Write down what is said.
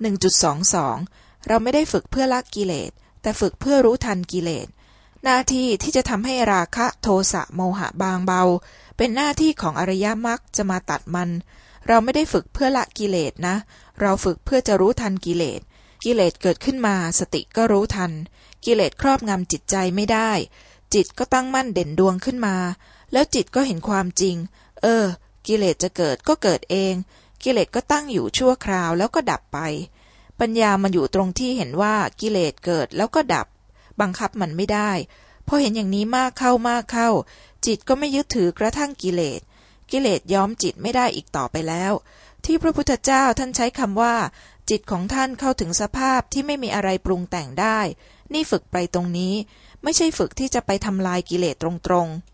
1.22 เราไม่ได้ฝึกเพื่อละกิเลส แต่ฝึกเพื่อรู้ทันกิเลส หน้าที่ที่จะทำให้ราคะโทสะโมหะบางเบา เป็นหน้าที่ของอริยมรรคจะมาตัดมัน เราไม่ได้ฝึกเพื่อละกิเลสนะ เราฝึกเพื่อจะรู้ทันกิเลส กิเลสเกิดขึ้นมาสติก็รู้ทัน กิเลสครอบงำจิตใจไม่ได้ จิตก็ตั้งมั่นเด่นดวงขึ้นมา แล้วจิตก็เห็นความจริง เออ กิเลสจะเกิดก็เกิดเอง กิเลสก็ตั้งอยู่ชั่วคราวแล้วก็ดับไป ปัญญามันอยู่ตรงที่เห็นว่ากิเลสเกิดแล้วก็ดับ บังคับมันไม่ได้พอเห็นอย่างนี้มากเข้ามากเข้า จิตก็ไม่ยึดถือกระทั่งกิเลส กิเลสย้อมจิตไม่ได้อีกต่อไปแล้ว ที่พระพุทธเจ้าท่านใช้คำว่า จิตของท่านเข้าถึงสภาพที่ไม่มีอะไรปรุงแต่งได้ นี่ฝึกไปตรงนี้ ไม่ใช่ฝึกที่จะไปทำลายกิเลสตรงๆ